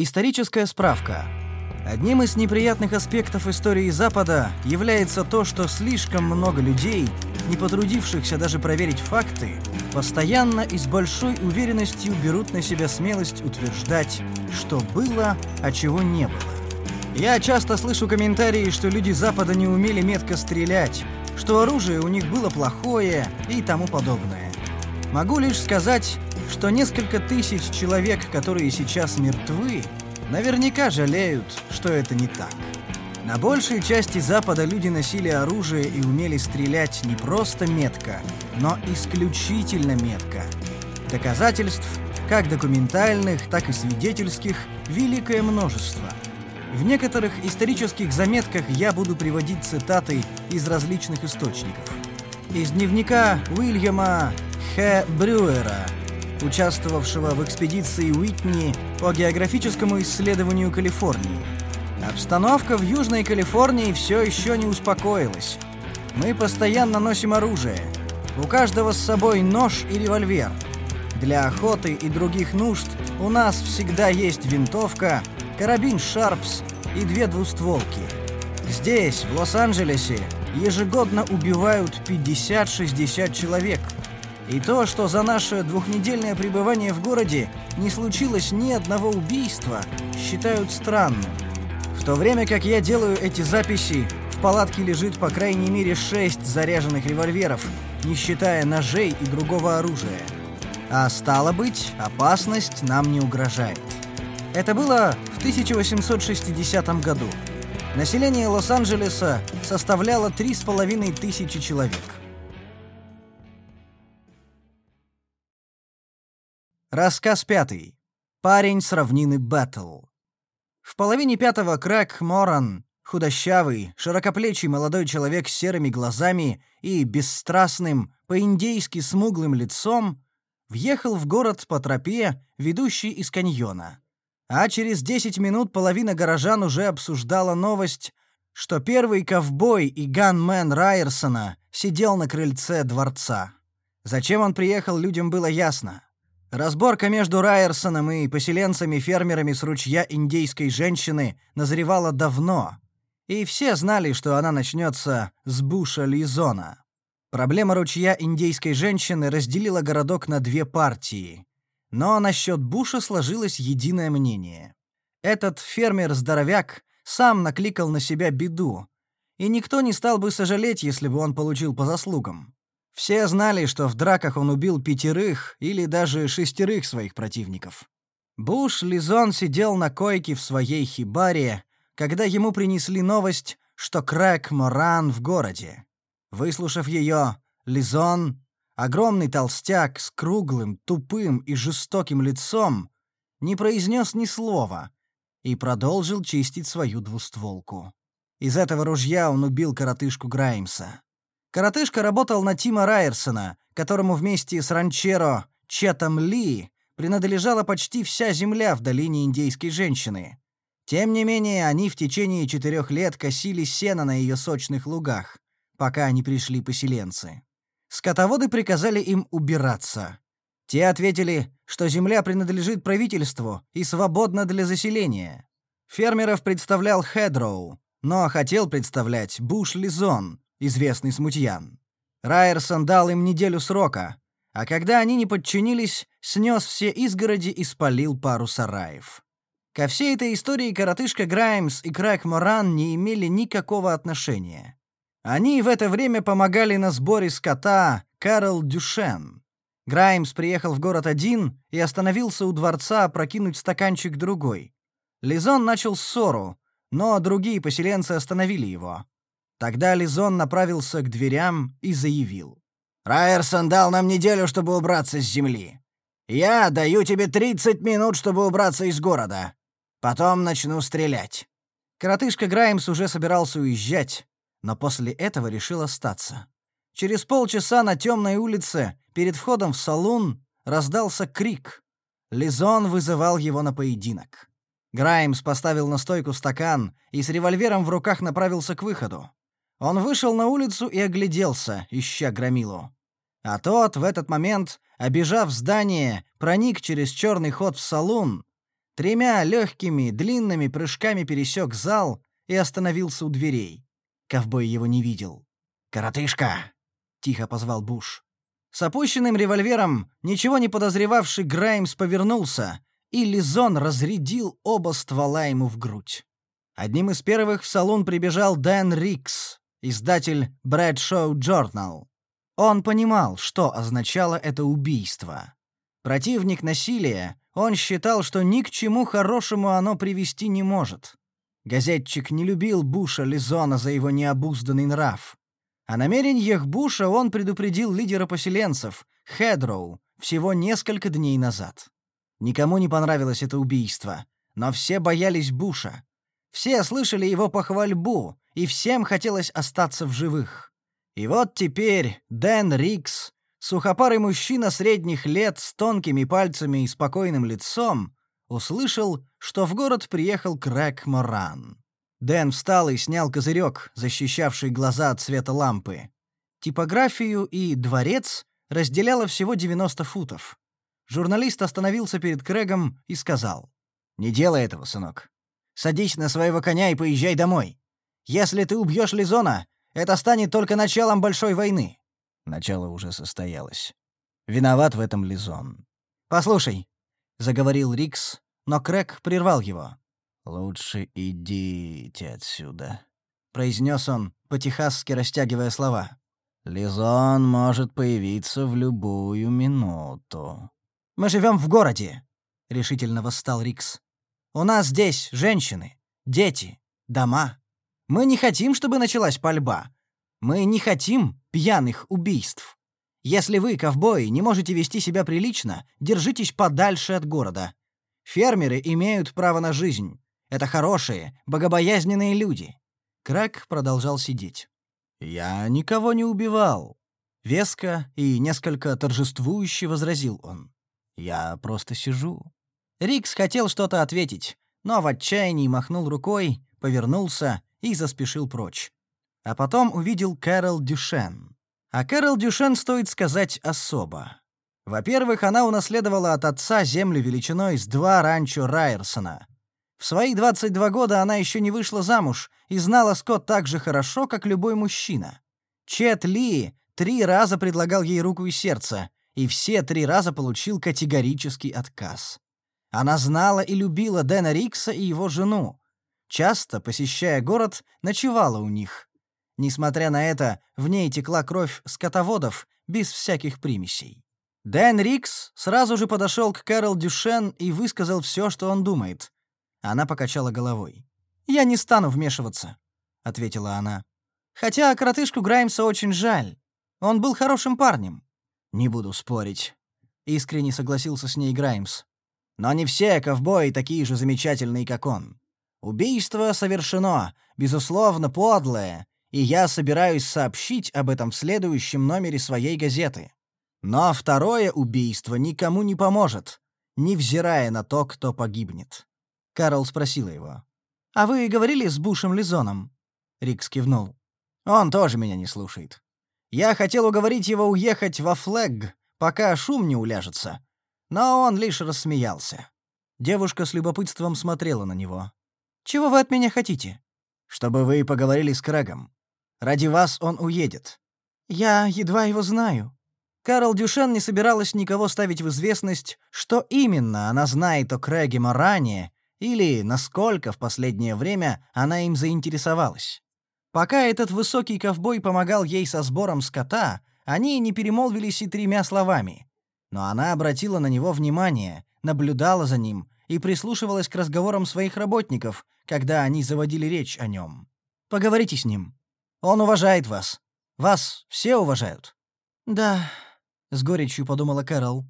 Историческая справка. Одним из неприятных аспектов истории Запада является то, что слишком много людей, не потрудившихся даже проверить факты, постоянно и с большой уверенностью берут на себя смелость утверждать, что было, а чего не было. Я часто слышу комментарии, что люди Запада не умели метко стрелять, что оружие у них было плохое и тому подобное. Могу лишь сказать, что несколько тысяч человек, которые сейчас мертвы, наверняка жалеют, что это не так. На большей части Запада люди носили оружие и умели стрелять не просто метко, но исключительно метко. Доказательств, как документальных, так и свидетельских, великое множество. В некоторых исторических заметках я буду приводить цитаты из различных источников. Из дневника Уильяма Х. Брюера, участвовавшего в экспедиции Уитни по географическому исследованию Калифорнии. Обстановка в Южной Калифорнии все еще не успокоилась. Мы постоянно носим оружие. У каждого с собой нож и револьвер. Для охоты и других нужд у нас всегда есть винтовка, карабин Шарпс и две двустволки. Здесь, в Лос-Анджелесе, ежегодно убивают 50-60 человек. И то, что за наше двухнедельное пребывание в городе не случилось ни одного убийства, считают странным. В то время как я делаю эти записи, в палатке лежит по крайней мере шесть заряженных револьверов, не считая ножей и другого оружия. А стало быть, опасность нам не угрожает. Это было в 1860 году. Население Лос-Анджелеса составляло 3,5 тысячи человек. Рассказ пятый. Парень с равнины Баттл. В половине пятого Крэк Моран, худощавый, широкоплечий молодой человек с серыми глазами и бесстрастным, по-индейски смуглым лицом, въехал в город по тропе, ведущей из каньона. А через 10 минут половина горожан уже обсуждала новость, что первый ковбой и ганмен Райерсона сидел на крыльце дворца. Зачем он приехал, людям было ясно. Разборка между Райерсоном и поселенцами-фермерами с ручья индейской женщины назревала давно, и все знали, что она начнется с Буша Лизона. Проблема ручья индейской женщины разделила городок на две партии. Но насчет Буша сложилось единое мнение. Этот фермер-здоровяк сам накликал на себя беду, и никто не стал бы сожалеть, если бы он получил по заслугам. Все знали, что в драках он убил пятерых или даже шестерых своих противников. Буш Лизон сидел на койке в своей хибаре, когда ему принесли новость, что Крэк Моран в городе. Выслушав ее, Лизон огромный толстяк с круглым, тупым и жестоким лицом, не произнес ни слова и продолжил чистить свою двустволку. Из этого ружья он убил коротышку Граймса. Коротышка работал на Тима Райерсона, которому вместе с ранчеро Четом Ли принадлежала почти вся земля в долине индейской женщины. Тем не менее, они в течение четырех лет косили сено на ее сочных лугах, пока не пришли поселенцы. Скотоводы приказали им убираться. Те ответили, что земля принадлежит правительству и свободна для заселения. Фермеров представлял Хедроу, но хотел представлять Буш Лизон, известный смутьян. Райерсон дал им неделю срока, а когда они не подчинились, снес все изгороди и спалил пару сараев. Ко всей этой истории коротышка Граймс и Крак Моран не имели никакого отношения. Они в это время помогали на сборе скота Карл Дюшен. Граймс приехал в город один и остановился у дворца прокинуть стаканчик другой. Лизон начал ссору, но другие поселенцы остановили его. Тогда Лизон направился к дверям и заявил. «Райерсон дал нам неделю, чтобы убраться с земли. Я даю тебе 30 минут, чтобы убраться из города. Потом начну стрелять». Коротышка Граймс уже собирался уезжать, но после этого решил остаться. Через полчаса на темной улице, перед входом в салон, раздался крик. Лизон вызывал его на поединок. Граймс поставил на стойку стакан и с револьвером в руках направился к выходу. Он вышел на улицу и огляделся, ища громилу. А тот в этот момент, обежав здание, проник через черный ход в салон. Тремя легкими, длинными прыжками пересек зал и остановился у дверей. Ковбой его не видел. «Коротышка!» — тихо позвал Буш. С опущенным револьвером, ничего не подозревавший Граймс повернулся, и Лизон разрядил оба ствола ему в грудь. Одним из первых в салон прибежал Дэн Рикс, издатель Bradshaw Journal. Он понимал, что означало это убийство. Противник насилия, он считал, что ни к чему хорошему оно привести не может. Газетчик не любил Буша Лизона за его необузданный нрав. О намерениях Буша он предупредил лидера поселенцев, Хедроу, всего несколько дней назад. Никому не понравилось это убийство, но все боялись Буша. Все слышали его похвальбу, и всем хотелось остаться в живых. И вот теперь Дэн Рикс, сухопарый мужчина средних лет с тонкими пальцами и спокойным лицом, услышал, что в город приехал Крэг Моран. Дэн встал и снял козырек, защищавший глаза от света лампы. Типографию и дворец разделяло всего 90 футов. Журналист остановился перед Крэгом и сказал. «Не делай этого, сынок. Садись на своего коня и поезжай домой. Если ты убьешь Лизона, это станет только началом большой войны». Начало уже состоялось. Виноват в этом Лизон. «Послушай», — заговорил Рикс, но Крэг прервал его. «Лучше идите отсюда», — произнес он, по-техасски растягивая слова. «Лизон может появиться в любую минуту». «Мы живем в городе», — решительно восстал Рикс. «У нас здесь женщины, дети, дома. Мы не хотим, чтобы началась пальба. Мы не хотим пьяных убийств. Если вы, ковбои, не можете вести себя прилично, держитесь подальше от города. Фермеры имеют право на жизнь. Это хорошие, богобоязненные люди. Крак продолжал сидеть. Я никого не убивал, веско и несколько торжествующе возразил он. Я просто сижу. Рикс хотел что-то ответить, но в отчаянии махнул рукой, повернулся и заспешил прочь. А потом увидел Кэрол Дюшен. А Кэрол Дюшен, стоит сказать, особо. Во-первых, она унаследовала от отца землю величиной с два ранчо Райерсона — в свои 22 года она еще не вышла замуж и знала Скотт так же хорошо, как любой мужчина. Чет Ли три раза предлагал ей руку и сердце, и все три раза получил категорический отказ. Она знала и любила Дэна Рикса и его жену. Часто, посещая город, ночевала у них. Несмотря на это, в ней текла кровь скотоводов, без всяких примесей. Дэн Рикс сразу же подошел к Кэрол Дюшен и высказал все, что он думает. Она покачала головой. «Я не стану вмешиваться», — ответила она. «Хотя коротышку Граймса очень жаль. Он был хорошим парнем». «Не буду спорить», — искренне согласился с ней Граймс. «Но не все ковбои такие же замечательные, как он. Убийство совершено, безусловно, подлое, и я собираюсь сообщить об этом в следующем номере своей газеты. Но второе убийство никому не поможет, невзирая на то, кто погибнет. Карл спросила его. «А вы говорили с Бушем Лизоном?» Рик кивнул. «Он тоже меня не слушает. Я хотел уговорить его уехать во Флэг, пока шум не уляжется. Но он лишь рассмеялся». Девушка с любопытством смотрела на него. «Чего вы от меня хотите?» «Чтобы вы поговорили с Крэгом. Ради вас он уедет». «Я едва его знаю». Карл Дюшен не собиралась никого ставить в известность, что именно она знает о Крэге Моране или насколько в последнее время она им заинтересовалась. Пока этот высокий ковбой помогал ей со сбором скота, они не перемолвились и тремя словами. Но она обратила на него внимание, наблюдала за ним и прислушивалась к разговорам своих работников, когда они заводили речь о нем. «Поговорите с ним. Он уважает вас. Вас все уважают». «Да», — с горечью подумала Кэрол.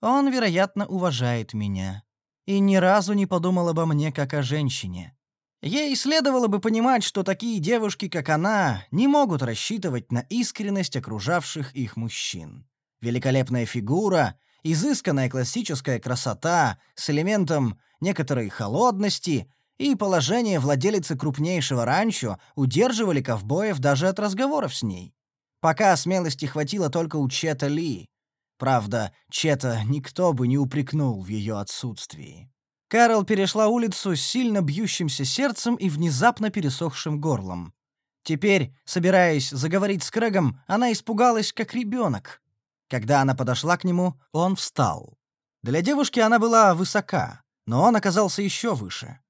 «Он, вероятно, уважает меня» и ни разу не подумал обо мне как о женщине. Ей следовало бы понимать, что такие девушки, как она, не могут рассчитывать на искренность окружавших их мужчин. Великолепная фигура, изысканная классическая красота с элементом некоторой холодности и положение владелицы крупнейшего ранчо удерживали ковбоев даже от разговоров с ней. Пока смелости хватило только у Чета Ли, Правда, Чета никто бы не упрекнул в ее отсутствии. Кэрол перешла улицу с сильно бьющимся сердцем и внезапно пересохшим горлом. Теперь, собираясь заговорить с Крэгом, она испугалась, как ребенок. Когда она подошла к нему, он встал. Для девушки она была высока, но он оказался еще выше.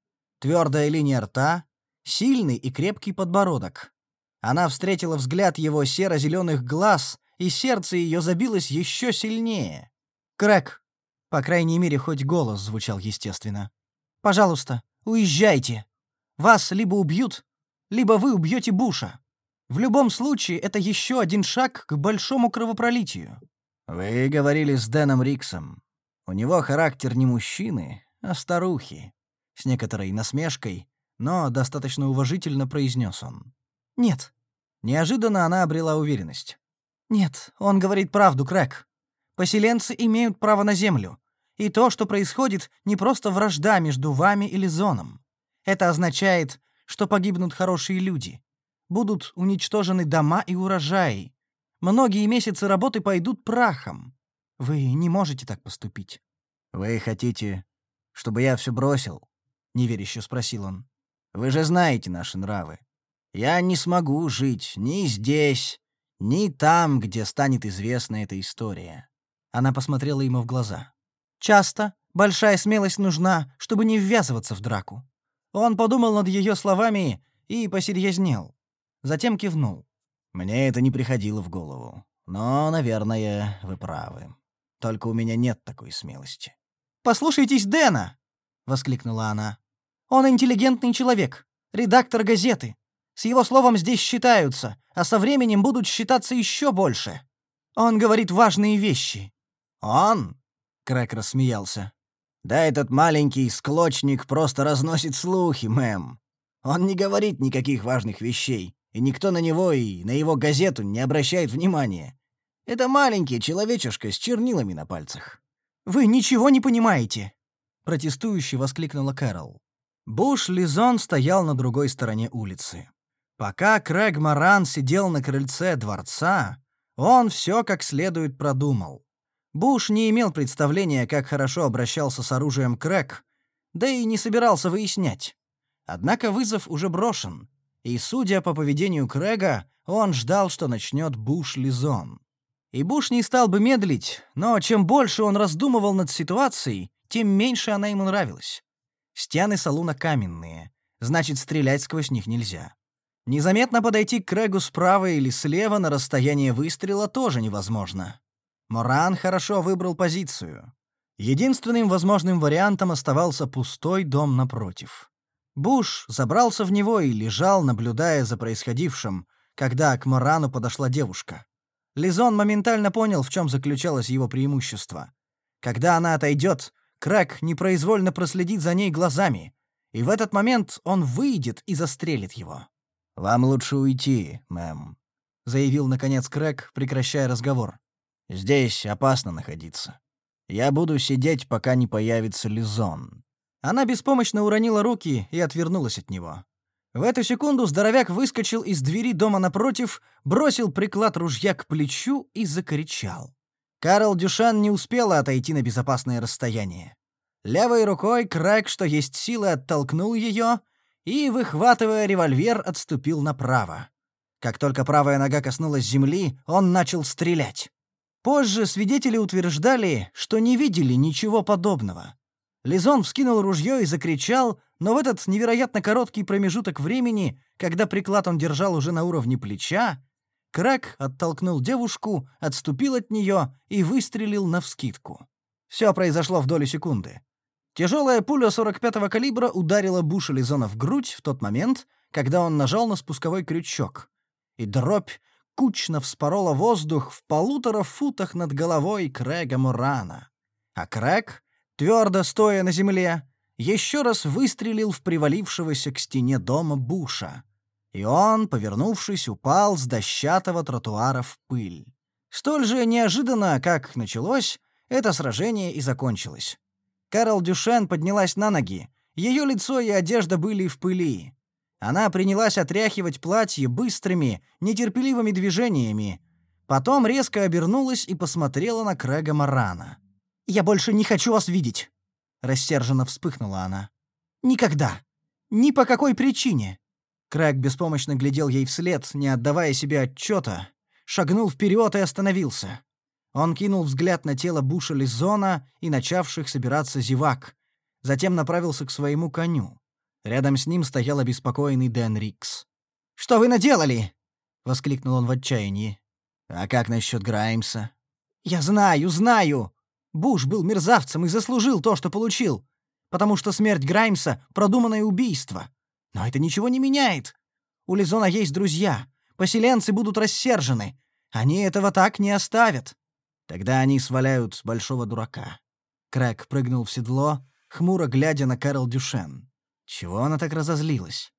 Твердая линия рта, сильный и крепкий подбородок. Она встретила взгляд его серо-зеленых глаз, и сердце ее забилось еще сильнее. «Крэг!» По крайней мере, хоть голос звучал естественно. «Пожалуйста, уезжайте. Вас либо убьют, либо вы убьете Буша. В любом случае, это еще один шаг к большому кровопролитию». «Вы говорили с Дэном Риксом. У него характер не мужчины, а старухи», — с некоторой насмешкой, но достаточно уважительно произнес он. «Нет». Неожиданно она обрела уверенность. «Нет, он говорит правду, Крэк. Поселенцы имеют право на землю. И то, что происходит, не просто вражда между вами или зоном. Это означает, что погибнут хорошие люди. Будут уничтожены дома и урожаи. Многие месяцы работы пойдут прахом. Вы не можете так поступить. Вы хотите, чтобы я все бросил? Неверяще спросил он. Вы же знаете наши нравы. Я не смогу жить ни здесь, ни там, где станет известна эта история. Она посмотрела ему в глаза. Часто большая смелость нужна, чтобы не ввязываться в драку. Он подумал над ее словами и посерьезнел. Затем кивнул. Мне это не приходило в голову. Но, наверное, вы правы. Только у меня нет такой смелости. Послушайтесь Дэна, воскликнула она. Он интеллигентный человек, редактор газеты. С его словом здесь считаются, а со временем будут считаться еще больше. Он говорит важные вещи. Он Крэк рассмеялся. «Да этот маленький склочник просто разносит слухи, мэм. Он не говорит никаких важных вещей, и никто на него и на его газету не обращает внимания. Это маленький человечишка с чернилами на пальцах». «Вы ничего не понимаете!» — протестующе воскликнула Кэрол. Буш Лизон стоял на другой стороне улицы. Пока Крэг Маран сидел на крыльце дворца, он все как следует продумал. Буш не имел представления, как хорошо обращался с оружием Крэк, да и не собирался выяснять. Однако вызов уже брошен, и, судя по поведению Крэга, он ждал, что начнет Буш-Лизон. И Буш не стал бы медлить, но чем больше он раздумывал над ситуацией, тем меньше она ему нравилась. Стены салуна каменные, значит, стрелять сквозь них нельзя. Незаметно подойти к Крэгу справа или слева на расстояние выстрела тоже невозможно. Моран хорошо выбрал позицию. Единственным возможным вариантом оставался пустой дом напротив. Буш забрался в него и лежал, наблюдая за происходившим, когда к Морану подошла девушка. Лизон моментально понял, в чем заключалось его преимущество. Когда она отойдет, Крэк непроизвольно проследит за ней глазами, и в этот момент он выйдет и застрелит его. «Вам лучше уйти, мэм», — заявил, наконец, Крэк, прекращая разговор. Здесь опасно находиться. Я буду сидеть, пока не появится Лизон». Она беспомощно уронила руки и отвернулась от него. В эту секунду здоровяк выскочил из двери дома напротив, бросил приклад ружья к плечу и закричал. Карл Дюшан не успела отойти на безопасное расстояние. Левой рукой Крэг, что есть силы, оттолкнул ее и, выхватывая револьвер, отступил направо. Как только правая нога коснулась земли, он начал стрелять. Позже свидетели утверждали, что не видели ничего подобного. Лизон вскинул ружье и закричал, но в этот невероятно короткий промежуток времени, когда приклад он держал уже на уровне плеча, Крэк оттолкнул девушку, отступил от нее и выстрелил навскидку. Все произошло в долю секунды. Тяжелая пуля 45-го калибра ударила Буша Лизона в грудь в тот момент, когда он нажал на спусковой крючок. И дробь кучно вспорола воздух в полутора футах над головой Крэга Мурана. А Крэг, твердо стоя на земле, еще раз выстрелил в привалившегося к стене дома Буша. И он, повернувшись, упал с дощатого тротуара в пыль. Столь же неожиданно, как началось, это сражение и закончилось. Карл Дюшен поднялась на ноги. Ее лицо и одежда были в пыли. Она принялась отряхивать платье быстрыми, нетерпеливыми движениями. Потом резко обернулась и посмотрела на Крэга Марана. «Я больше не хочу вас видеть!» — рассерженно вспыхнула она. «Никогда! Ни по какой причине!» Крэг беспомощно глядел ей вслед, не отдавая себе отчета, шагнул вперед и остановился. Он кинул взгляд на тело Буша Лизона и начавших собираться зевак, затем направился к своему коню. Рядом с ним стоял обеспокоенный Дэн Рикс. «Что вы наделали?» — воскликнул он в отчаянии. «А как насчет Граймса?» «Я знаю, знаю! Буш был мерзавцем и заслужил то, что получил, потому что смерть Граймса — продуманное убийство. Но это ничего не меняет. У Лизона есть друзья. Поселенцы будут рассержены. Они этого так не оставят. Тогда они сваляют большого дурака». Крэг прыгнул в седло, хмуро глядя на Кэрол Дюшен. Чего она так разозлилась?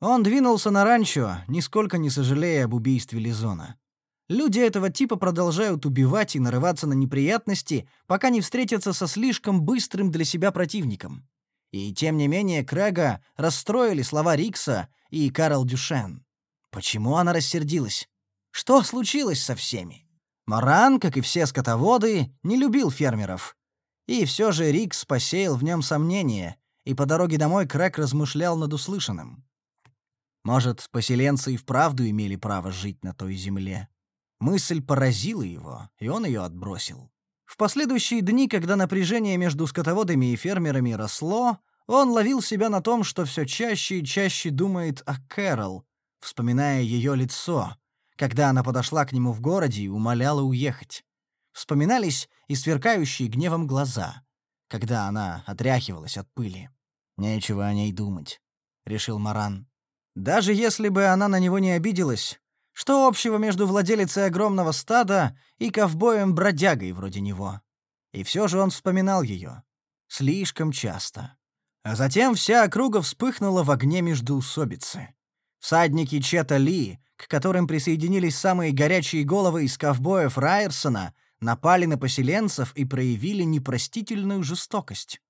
Он двинулся на ранчо, нисколько не сожалея об убийстве Лизона. Люди этого типа продолжают убивать и нарываться на неприятности, пока не встретятся со слишком быстрым для себя противником. И тем не менее Крэга расстроили слова Рикса и Карл Дюшен. Почему она рассердилась? Что случилось со всеми? Маран, как и все скотоводы, не любил фермеров. И все же Рикс посеял в нем сомнения, и по дороге домой Крэг размышлял над услышанным. Может, поселенцы и вправду имели право жить на той земле. Мысль поразила его, и он ее отбросил. В последующие дни, когда напряжение между скотоводами и фермерами росло, он ловил себя на том, что все чаще и чаще думает о Кэрол, вспоминая ее лицо, когда она подошла к нему в городе и умоляла уехать. Вспоминались и сверкающие гневом глаза, когда она отряхивалась от пыли. «Нечего о ней думать», — решил Маран. Даже если бы она на него не обиделась, что общего между владелицей огромного стада и ковбоем-бродягой вроде него? И все же он вспоминал ее. Слишком часто. А затем вся округа вспыхнула в огне междоусобицы. Всадники Чета Ли, к которым присоединились самые горячие головы из ковбоев Райерсона, напали на поселенцев и проявили непростительную жестокость.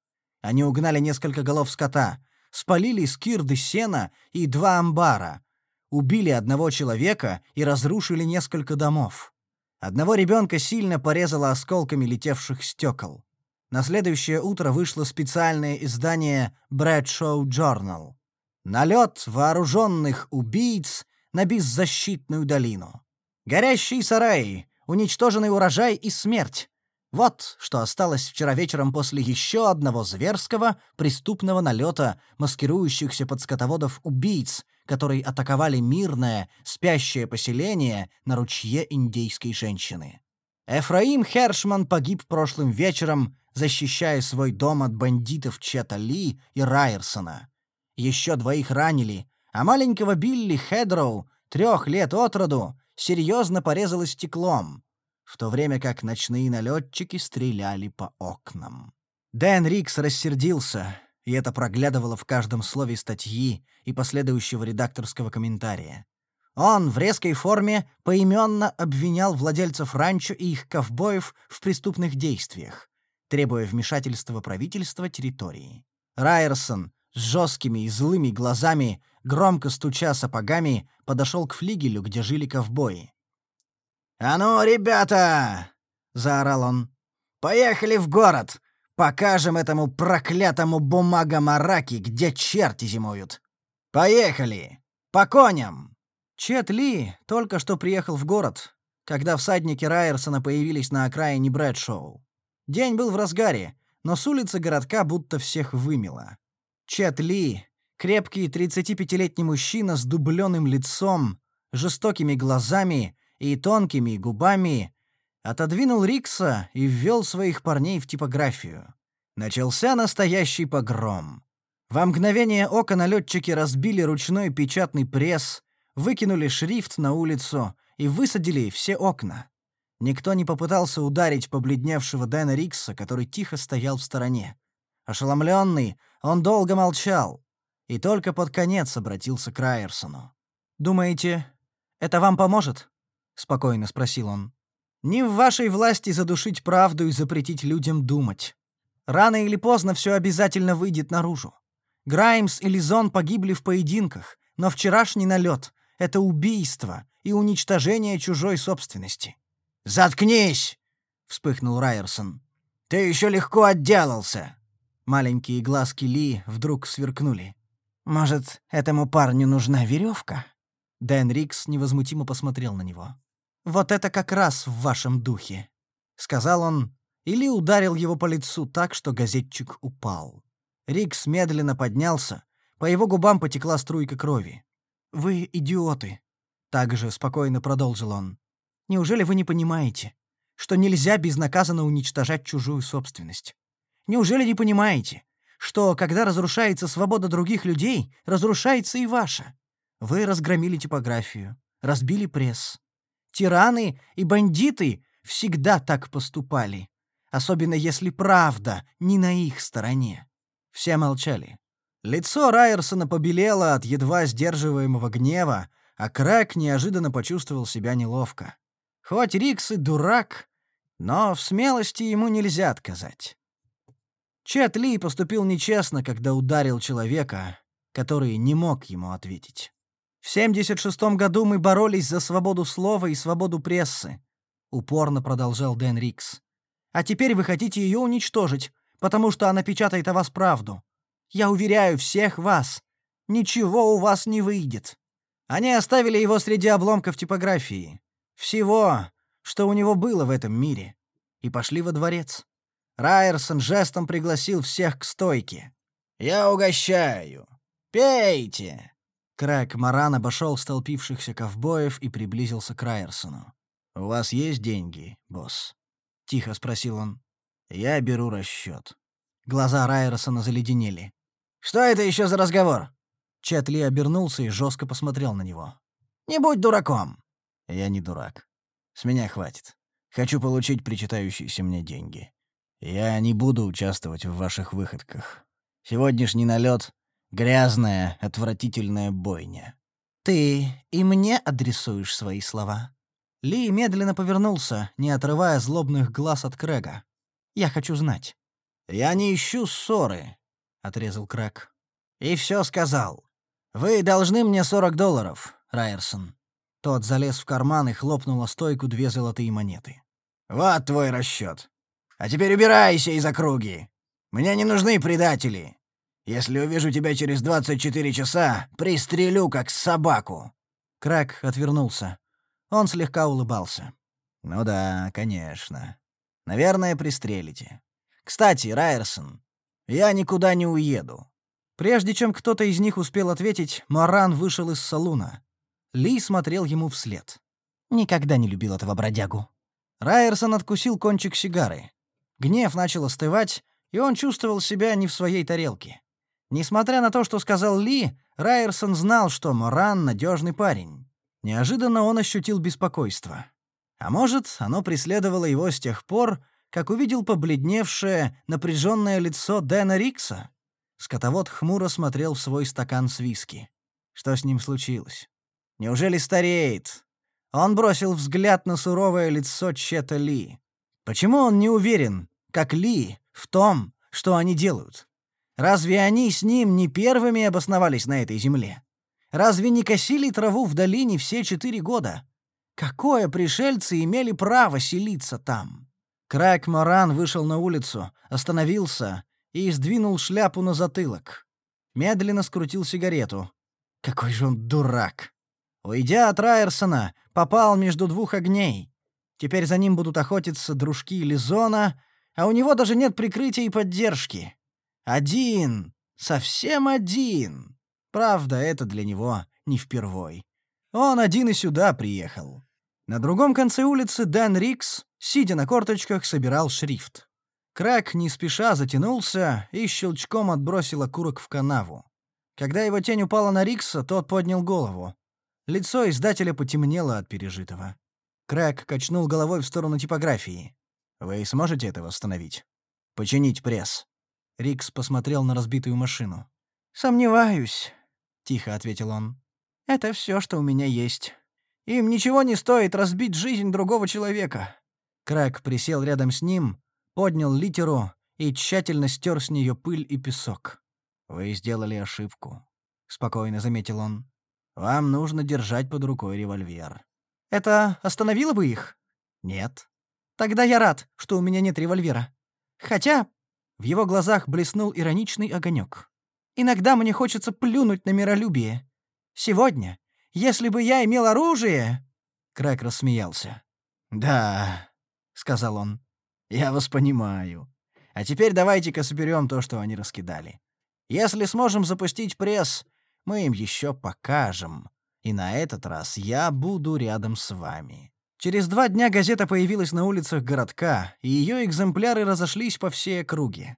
Они угнали несколько голов скота, спалили скирды сена и два амбара, убили одного человека и разрушили несколько домов. Одного ребенка сильно порезало осколками летевших стекол. На следующее утро вышло специальное издание Bradshaw Journal. Налет вооруженных убийц на беззащитную долину. Горящие сараи, уничтоженный урожай и смерть. Вот что осталось вчера вечером после еще одного зверского преступного налета маскирующихся под скотоводов убийц, которые атаковали мирное, спящее поселение на ручье индейской женщины. Эфраим Хершман погиб прошлым вечером, защищая свой дом от бандитов Чета Ли и Райерсона. Еще двоих ранили, а маленького Билли Хедроу, трех лет от роду, серьезно порезало стеклом — в то время как ночные налетчики стреляли по окнам. Дэн Рикс рассердился, и это проглядывало в каждом слове статьи и последующего редакторского комментария. Он в резкой форме поименно обвинял владельцев ранчо и их ковбоев в преступных действиях, требуя вмешательства правительства территории. Райерсон с жесткими и злыми глазами, громко стуча сапогами, подошел к флигелю, где жили ковбои. «А ну, ребята!» — заорал он. «Поехали в город! Покажем этому проклятому бумагомараке, где черти зимуют! Поехали! По коням!» Чет Ли только что приехал в город, когда всадники Райерсона появились на окраине Брэдшоу. День был в разгаре, но с улицы городка будто всех вымело. Чет Ли, крепкий 35-летний мужчина с дубленым лицом, жестокими глазами и тонкими губами отодвинул Рикса и ввел своих парней в типографию. Начался настоящий погром. Во мгновение ока налетчики разбили ручной печатный пресс, выкинули шрифт на улицу и высадили все окна. Никто не попытался ударить побледневшего Дэна Рикса, который тихо стоял в стороне. Ошеломленный, он долго молчал и только под конец обратился к Райерсону. «Думаете, это вам поможет?» — спокойно спросил он. «Не в вашей власти задушить правду и запретить людям думать. Рано или поздно все обязательно выйдет наружу. Граймс и Лизон погибли в поединках, но вчерашний налет — это убийство и уничтожение чужой собственности». «Заткнись!» — вспыхнул Райерсон. «Ты еще легко отделался!» Маленькие глазки Ли вдруг сверкнули. «Может, этому парню нужна веревка? Дэн Рикс невозмутимо посмотрел на него. «Вот это как раз в вашем духе», — сказал он, и Ли ударил его по лицу так, что газетчик упал. Рикс медленно поднялся, по его губам потекла струйка крови. «Вы идиоты», — также спокойно продолжил он. «Неужели вы не понимаете, что нельзя безнаказанно уничтожать чужую собственность? Неужели не понимаете, что, когда разрушается свобода других людей, разрушается и ваша? Вы разгромили типографию, разбили пресс. Тираны и бандиты всегда так поступали, особенно если правда не на их стороне. Все молчали. Лицо Райерсона побелело от едва сдерживаемого гнева, а Крэк неожиданно почувствовал себя неловко. Хоть Рикс и дурак, но в смелости ему нельзя отказать. Чет Ли поступил нечестно, когда ударил человека, который не мог ему ответить. В 76-м году мы боролись за свободу слова и свободу прессы, упорно продолжал Дэн Рикс. А теперь вы хотите ее уничтожить, потому что она печатает о вас правду. Я уверяю всех вас, ничего у вас не выйдет. Они оставили его среди обломков типографии. Всего, что у него было в этом мире. И пошли во дворец. Райерсон жестом пригласил всех к стойке. «Я угощаю. Пейте!» Крэк Маран обошел столпившихся ковбоев и приблизился к Райерсону. «У вас есть деньги, босс?» — тихо спросил он. «Я беру расчет». Глаза Райерсона заледенели. «Что это еще за разговор?» Четли обернулся и жестко посмотрел на него. «Не будь дураком!» «Я не дурак. С меня хватит. Хочу получить причитающиеся мне деньги. Я не буду участвовать в ваших выходках. Сегодняшний налет — грязная, отвратительная бойня. Ты и мне адресуешь свои слова. Ли медленно повернулся, не отрывая злобных глаз от Крэга. Я хочу знать. Я не ищу ссоры, отрезал Крэг. И все сказал. Вы должны мне сорок долларов, Райерсон. Тот залез в карман и хлопнул о стойку две золотые монеты. Вот твой расчет. А теперь убирайся из округи. Мне не нужны предатели. Если увижу тебя через 24 часа, пристрелю как собаку». Крак отвернулся. Он слегка улыбался. «Ну да, конечно. Наверное, пристрелите. Кстати, Райерсон, я никуда не уеду». Прежде чем кто-то из них успел ответить, Маран вышел из салуна. Ли смотрел ему вслед. Никогда не любил этого бродягу. Райерсон откусил кончик сигары. Гнев начал остывать, и он чувствовал себя не в своей тарелке. Несмотря на то, что сказал Ли, Райерсон знал, что Моран — надежный парень. Неожиданно он ощутил беспокойство. А может, оно преследовало его с тех пор, как увидел побледневшее, напряженное лицо Дэна Рикса? Скотовод хмуро смотрел в свой стакан с виски. Что с ним случилось? Неужели стареет? Он бросил взгляд на суровое лицо Чета Ли. Почему он не уверен, как Ли, в том, что они делают? Разве они с ним не первыми обосновались на этой земле? Разве не косили траву в долине все четыре года? Какое пришельцы имели право селиться там? Крак Моран вышел на улицу, остановился и сдвинул шляпу на затылок. Медленно скрутил сигарету. Какой же он дурак! Уйдя от Райерсона, попал между двух огней. Теперь за ним будут охотиться дружки Лизона, а у него даже нет прикрытия и поддержки. Один, совсем один. Правда, это для него не впервой. Он один и сюда приехал. На другом конце улицы Дэн Рикс, сидя на корточках, собирал шрифт. Крак не спеша затянулся и щелчком отбросил окурок в канаву. Когда его тень упала на Рикса, тот поднял голову. Лицо издателя потемнело от пережитого. Крэк качнул головой в сторону типографии. «Вы сможете это восстановить? Починить пресс?» Рикс посмотрел на разбитую машину. «Сомневаюсь», — тихо ответил он. «Это все, что у меня есть. Им ничего не стоит разбить жизнь другого человека». Крэк присел рядом с ним, поднял литеру и тщательно стер с нее пыль и песок. «Вы сделали ошибку», — спокойно заметил он. «Вам нужно держать под рукой револьвер. Это остановило бы их? Нет. Тогда я рад, что у меня нет револьвера. Хотя, В его глазах блеснул ироничный огонек. «Иногда мне хочется плюнуть на миролюбие. Сегодня, если бы я имел оружие...» Крэк рассмеялся. «Да», — сказал он, — «я вас понимаю. А теперь давайте-ка соберем то, что они раскидали. Если сможем запустить пресс, мы им еще покажем. И на этот раз я буду рядом с вами». Через два дня газета появилась на улицах городка, и ее экземпляры разошлись по всей округе.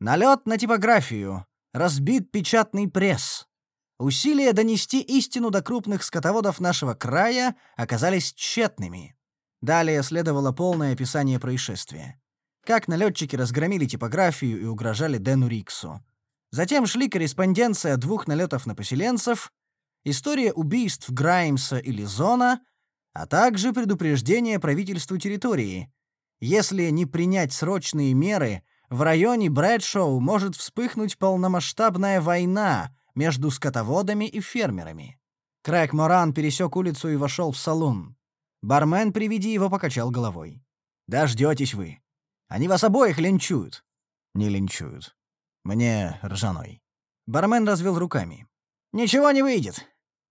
Налет на типографию. Разбит печатный пресс. Усилия донести истину до крупных скотоводов нашего края оказались тщетными. Далее следовало полное описание происшествия. Как налетчики разгромили типографию и угрожали Дэну Риксу. Затем шли корреспонденция двух налетов на поселенцев, история убийств Граймса и Лизона, а также предупреждение правительству территории. Если не принять срочные меры, в районе Брэдшоу может вспыхнуть полномасштабная война между скотоводами и фермерами. Крэг Моран пересек улицу и вошел в салон. Бармен при виде его покачал головой. «Дождетесь вы. Они вас обоих линчуют». «Не линчуют. Мне ржаной». Бармен развел руками. «Ничего не выйдет.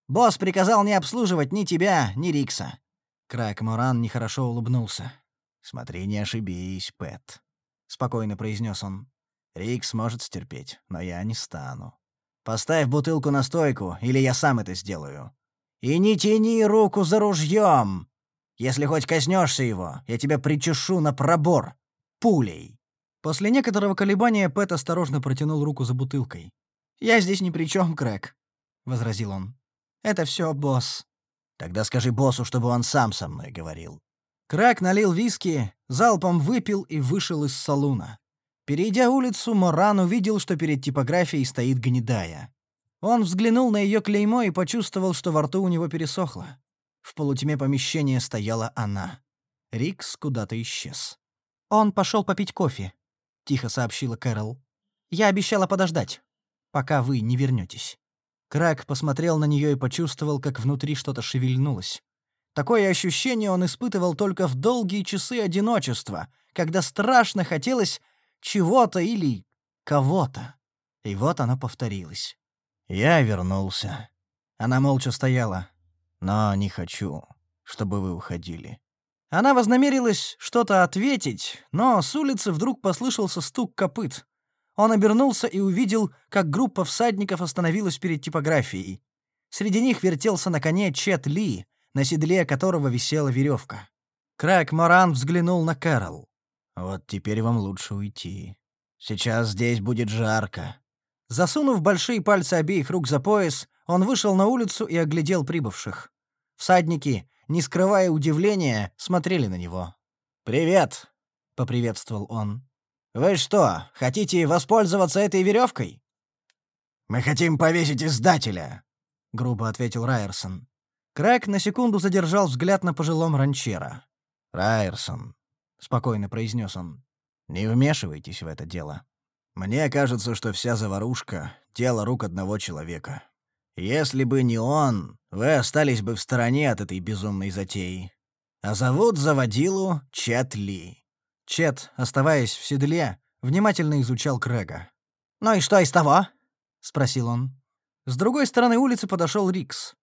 Босс приказал не обслуживать ни тебя, ни Рикса». Крак Моран нехорошо улыбнулся. «Смотри, не ошибись, Пэт», — спокойно произнес он. «Рикс может стерпеть, но я не стану. Поставь бутылку на стойку, или я сам это сделаю. И не тяни руку за ружьем. Если хоть коснешься его, я тебя причешу на пробор. Пулей». После некоторого колебания Пэт осторожно протянул руку за бутылкой. «Я здесь ни при чем, Крэк», — возразил он. «Это все босс». «Тогда скажи боссу, чтобы он сам со мной говорил». Крэк налил виски, залпом выпил и вышел из салуна. Перейдя улицу, Моран увидел, что перед типографией стоит гнедая. Он взглянул на ее клеймо и почувствовал, что во рту у него пересохло. В полутьме помещения стояла она. Рикс куда-то исчез. «Он пошел попить кофе», — тихо сообщила Кэрол. «Я обещала подождать, пока вы не вернетесь». Крак посмотрел на нее и почувствовал, как внутри что-то шевельнулось. Такое ощущение он испытывал только в долгие часы одиночества, когда страшно хотелось чего-то или кого-то. И вот оно повторилось. «Я вернулся». Она молча стояла. «Но не хочу, чтобы вы уходили». Она вознамерилась что-то ответить, но с улицы вдруг послышался стук копыт. Он обернулся и увидел, как группа всадников остановилась перед типографией. Среди них вертелся на коне Чет Ли, на седле которого висела веревка. Крак Моран взглянул на Кэрол. «Вот теперь вам лучше уйти. Сейчас здесь будет жарко». Засунув большие пальцы обеих рук за пояс, он вышел на улицу и оглядел прибывших. Всадники, не скрывая удивления, смотрели на него. «Привет!» — поприветствовал он. «Вы что, хотите воспользоваться этой веревкой?» «Мы хотим повесить издателя», — грубо ответил Райерсон. Крэг на секунду задержал взгляд на пожилом ранчера. «Райерсон», — спокойно произнес он, — «не вмешивайтесь в это дело. Мне кажется, что вся заварушка — дело рук одного человека. Если бы не он, вы остались бы в стороне от этой безумной затеи. А зовут заводилу Чет Ли. Чет, оставаясь в седле, внимательно изучал Крэга. «Ну и что из того?» — спросил он. С другой стороны улицы подошел Рикс.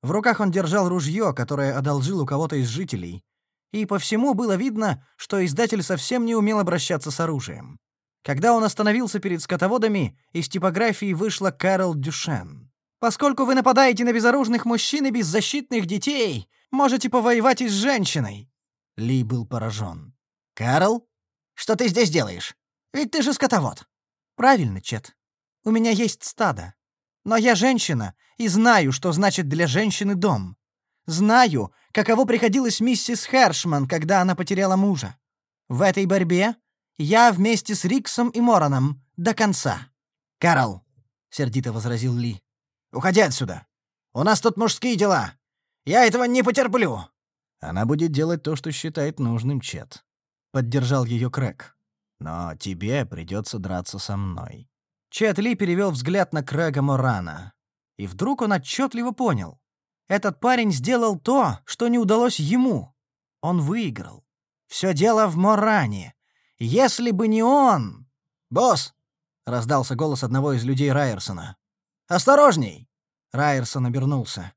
В руках он держал ружье, которое одолжил у кого-то из жителей. И по всему было видно, что издатель совсем не умел обращаться с оружием. Когда он остановился перед скотоводами, из типографии вышла Кэрол Дюшен. Поскольку вы нападаете на безоружных мужчин и беззащитных детей, можете повоевать и с женщиной». Ли был поражен. «Карл, что ты здесь делаешь? Ведь ты же скотовод». «Правильно, Чет. У меня есть стадо. Но я женщина и знаю, что значит для женщины дом. Знаю, каково приходилось миссис Хершман, когда она потеряла мужа. В этой борьбе я вместе с Риксом и Мороном до конца». «Карл», — сердито возразил Ли, Уходи отсюда. У нас тут мужские дела. Я этого не потерплю. Она будет делать то, что считает нужным, Чет. Поддержал ее Крэг. Но тебе придется драться со мной. Чет Ли перевел взгляд на Крэга Морана. И вдруг он отчетливо понял. Этот парень сделал то, что не удалось ему. Он выиграл. Все дело в Моране. Если бы не он... «Босс!» — раздался голос одного из людей Райерсона. «Осторожней!» Райерсон обернулся.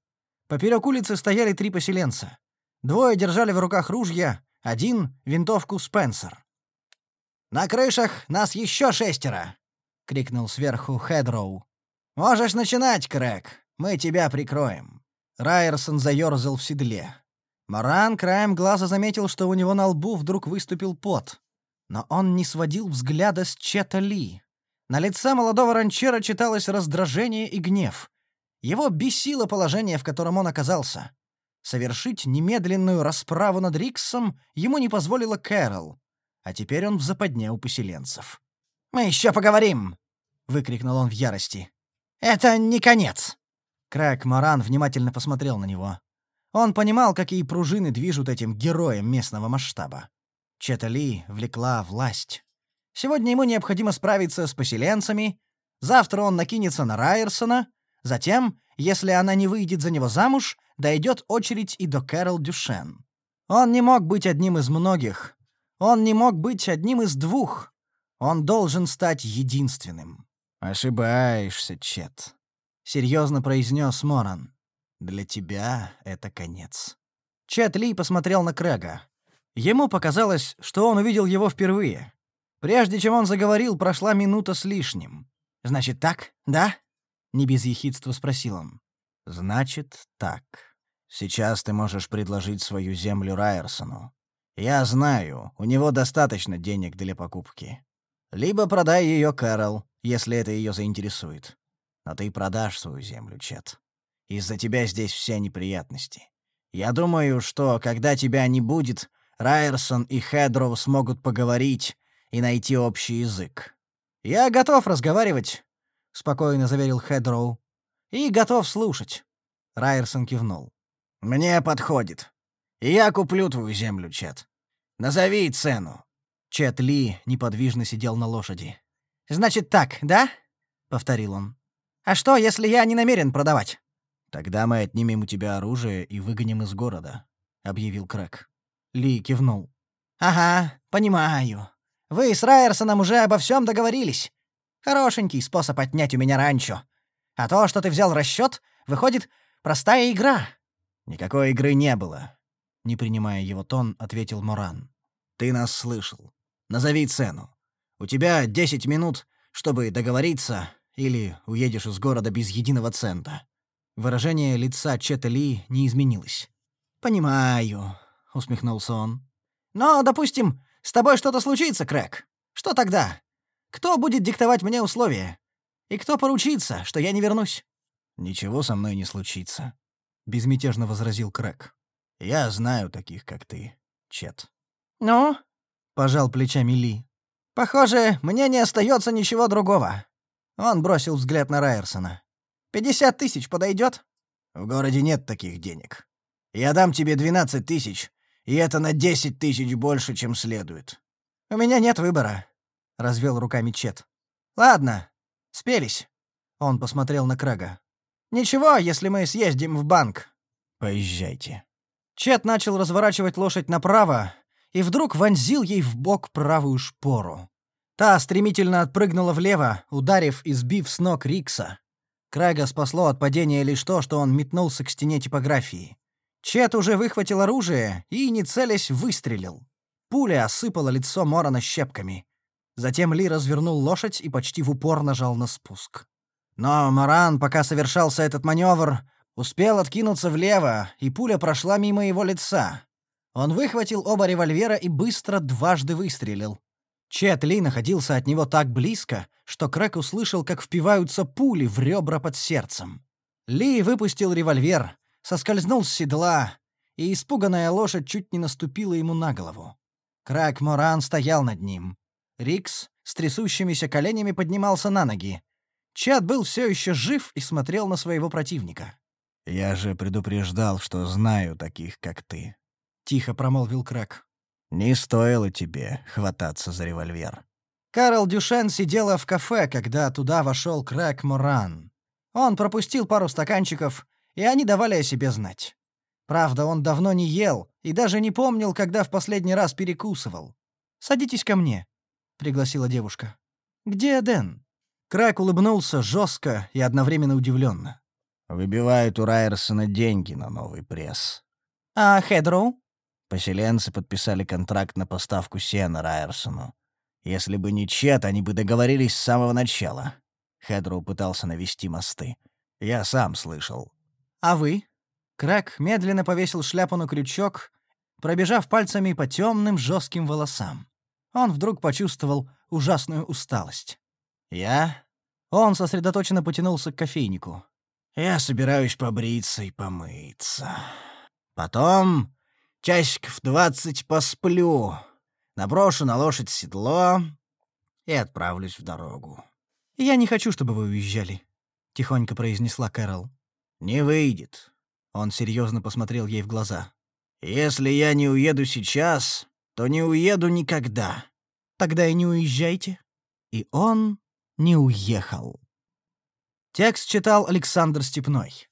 Поперек улицы стояли три поселенца. Двое держали в руках ружья, один — винтовку Спенсер. «На крышах нас еще шестеро!» — крикнул сверху Хедроу. «Можешь начинать, Крэг, мы тебя прикроем». Райерсон заерзал в седле. Маран краем глаза заметил, что у него на лбу вдруг выступил пот. Но он не сводил взгляда с Чета Ли. На лице молодого ранчера читалось раздражение и гнев. Его бесило положение, в котором он оказался. Совершить немедленную расправу над Риксом ему не позволила Кэрол, а теперь он в западне у поселенцев. «Мы еще поговорим!» — выкрикнул он в ярости. «Это не конец!» Крэг Моран внимательно посмотрел на него. Он понимал, какие пружины движут этим героем местного масштаба. Чета Ли влекла власть. Сегодня ему необходимо справиться с поселенцами, завтра он накинется на Райерсона, затем, если она не выйдет за него замуж, дойдет очередь и до Кэрол Дюшен. Он не мог быть одним из многих. Он не мог быть одним из двух. Он должен стать единственным. «Ошибаешься, Чет», — серьезно произнес Моран. «Для тебя это конец». Чет Ли посмотрел на Крэга. Ему показалось, что он увидел его впервые. Прежде чем он заговорил, прошла минута с лишним. «Значит так, да?» — не без ехидства спросил он. «Значит так. Сейчас ты можешь предложить свою землю Райерсону. Я знаю, у него достаточно денег для покупки. Либо продай ее Кэрол, если это ее заинтересует. Но ты продашь свою землю, Чет. Из-за тебя здесь все неприятности. Я думаю, что, когда тебя не будет, Райерсон и Хедроу смогут поговорить и найти общий язык. «Я готов разговаривать», — спокойно заверил Хедроу. «И готов слушать». Райерсон кивнул. «Мне подходит. Я куплю твою землю, Чет. Назови цену». Чет Ли неподвижно сидел на лошади. «Значит так, да?» — повторил он. «А что, если я не намерен продавать?» «Тогда мы отнимем у тебя оружие и выгоним из города», — объявил Крэк. Ли кивнул. «Ага, понимаю. Вы с Райерсоном уже обо всем договорились. Хорошенький способ отнять у меня ранчо. А то, что ты взял расчет, выходит, простая игра». «Никакой игры не было», — не принимая его тон, ответил Моран. «Ты нас слышал. Назови цену. У тебя десять минут, чтобы договориться, или уедешь из города без единого цента». Выражение лица Чета Ли не изменилось. «Понимаю», усмехнулся он. «Но, допустим, с тобой что-то случится, Крэк. Что тогда? Кто будет диктовать мне условия? И кто поручится, что я не вернусь?» «Ничего со мной не случится», — безмятежно возразил Крэк. «Я знаю таких, как ты, Чет». «Ну?» — пожал плечами Ли. «Похоже, мне не остается ничего другого». Он бросил взгляд на Райерсона. «Пятьдесят тысяч подойдет?» «В городе нет таких денег. Я дам тебе двенадцать тысяч, и это на десять тысяч больше, чем следует. У меня нет выбора, развел руками Чет. Ладно, спелись. Он посмотрел на Крага. Ничего, если мы съездим в банк. Поезжайте. Чет начал разворачивать лошадь направо и вдруг вонзил ей в бок правую шпору. Та стремительно отпрыгнула влево, ударив и сбив с ног Рикса. Крага спасло от падения лишь то, что он метнулся к стене типографии. Чет уже выхватил оружие и, не целясь, выстрелил. Пуля осыпала лицо Морона щепками. Затем Ли развернул лошадь и почти в упор нажал на спуск. Но Моран, пока совершался этот маневр, успел откинуться влево, и пуля прошла мимо его лица. Он выхватил оба револьвера и быстро дважды выстрелил. Чет Ли находился от него так близко, что Крэк услышал, как впиваются пули в ребра под сердцем. Ли выпустил револьвер, соскользнул с седла, и испуганная лошадь чуть не наступила ему на голову. Крак Моран стоял над ним. Рикс с трясущимися коленями поднимался на ноги. Чад был все еще жив и смотрел на своего противника. «Я же предупреждал, что знаю таких, как ты», — тихо промолвил Крак. «Не стоило тебе хвататься за револьвер». Карл Дюшен сидела в кафе, когда туда вошел Крак Моран. Он пропустил пару стаканчиков и они давали о себе знать. Правда, он давно не ел и даже не помнил, когда в последний раз перекусывал. «Садитесь ко мне», — пригласила девушка. Где Дэн?» Крак улыбнулся жестко и одновременно удивленно. «Выбивают у Райерсона деньги на новый пресс». «А Хедроу?» Поселенцы подписали контракт на поставку сена Райерсону. Если бы не Чет, они бы договорились с самого начала. Хедроу пытался навести мосты. Я сам слышал. «А вы?» Крак медленно повесил шляпу на крючок, пробежав пальцами по темным жестким волосам. Он вдруг почувствовал ужасную усталость. «Я?» Он сосредоточенно потянулся к кофейнику. «Я собираюсь побриться и помыться. Потом часиков двадцать посплю, наброшу на лошадь седло и отправлюсь в дорогу». «Я не хочу, чтобы вы уезжали», — тихонько произнесла Кэрол. «Не выйдет». Он серьезно посмотрел ей в глаза. «Если я не уеду сейчас, то не уеду никогда». «Тогда и не уезжайте». И он не уехал. Текст читал Александр Степной.